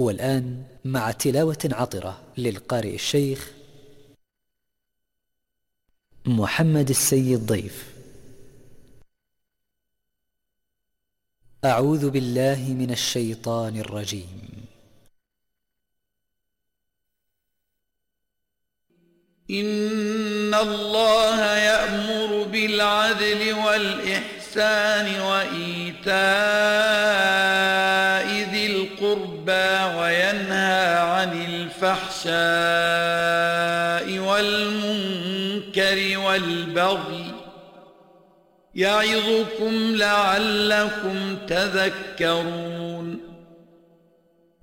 والآن مع تلاوة عطرة للقارئ الشيخ محمد السيد ضيف. أعوذ بالله من الشيطان الرجيم. إن الله يأمر بالعدل والإحسان وإيتاء وينهى عن الفحشاء والمنكر والبغي يعظكم لعلكم تذكرون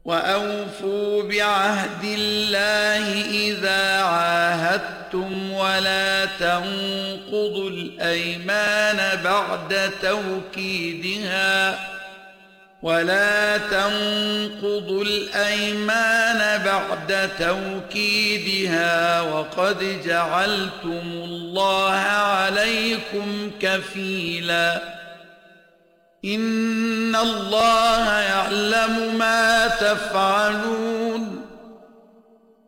وأوفوا بعهد الله إذا عاهدتم ولا تنقضوا الأيمان بعد توكيدها وَلَا ولا تنقضوا الايمان بعد توكيدها وقد جعلتم الله عليكم كفيلا ان الله يعلم ما تفعلون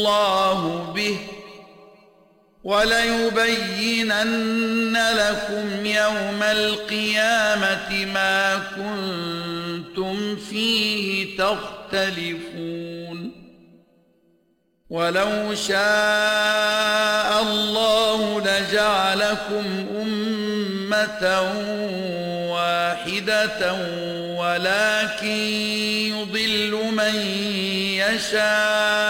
الله به وليبينن لكم يوم القيامة ما كنتم فيه تختلفون ولو شاء الله لجعلكم أمة واحدة ولكن يضل من يشاء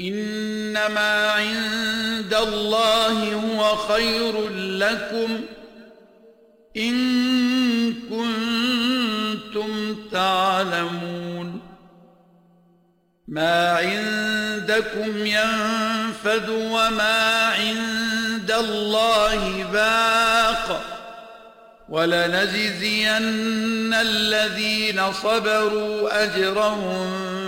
إنما عند الله هو خير لكم إن كنتم تعلمون. ما عندكم ينفذ وما عند الله باق. ولنجزين الذين صبروا أجرهم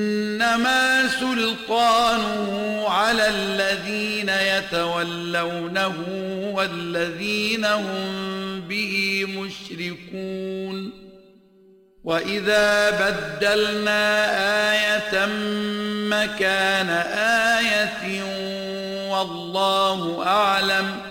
إنما سلطانه على الذين يتولونه والذين هم به مشركون وإذا بدلنا آية مكان آية والله أعلم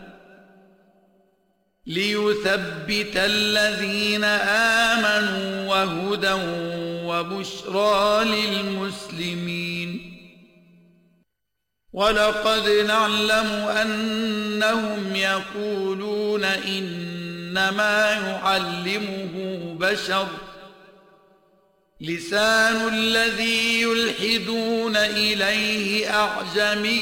ليثبت الذين آمنوا وهدى وبشرى للمسلمين. ولقد نعلم أنهم يقولون إنما يعلمه بشر. لسان الذي يلحدون إليه أعجمي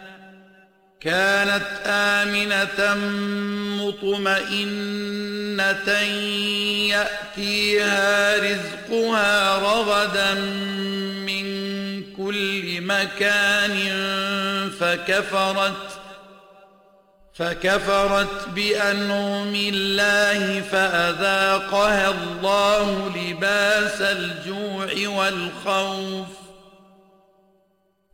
كانت آمنة مطمئنة يأتيها رزقها رغدا من كل مكان فكفرت فكفرت بأنعم الله فأذاقها الله لباس الجوع والخوف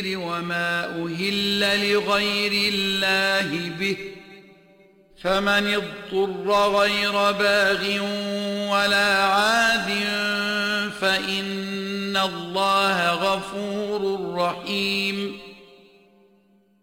الخير وما أهل لغير الله به فمن اضطر غير باغ ولا عاد فإن الله غفور رحيم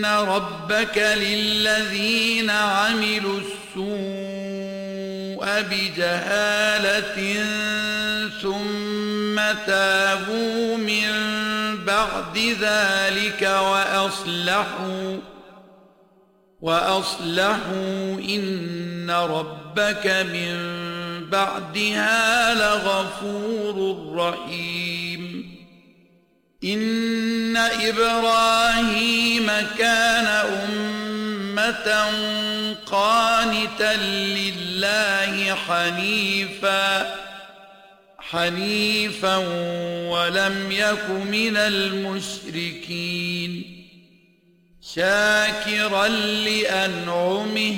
ان ربك للذين عملوا السوء بجهاله ثم تابوا من بعد ذلك واصلحوا واصلحوا ان ربك من بعدها لغفور رحيم ان إبراهيم كان امه قانتا لله حنيفا حنيفا ولم يك من المشركين شاكرا لانعمه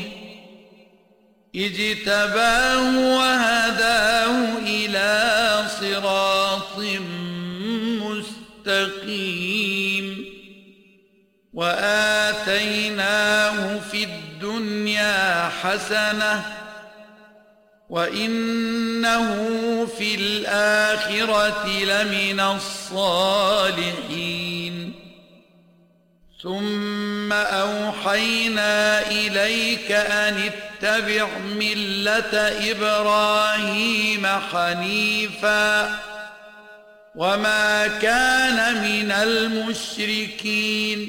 اجتباه وهداه إلى صراط مستقيم وآتيناه في الدنيا حسنة وإنه في الآخرة لمن الصالحين ثم أوحينا إليك أن اتبع ملة إبراهيم حنيفاً وما كان من المشركين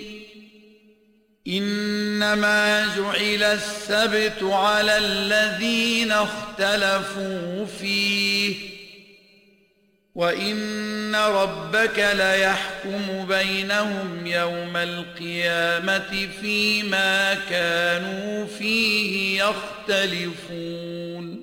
انما جعل السبت على الذين اختلفوا فيه وان ربك ليحكم بينهم يوم القيامه فيما كانوا فيه يختلفون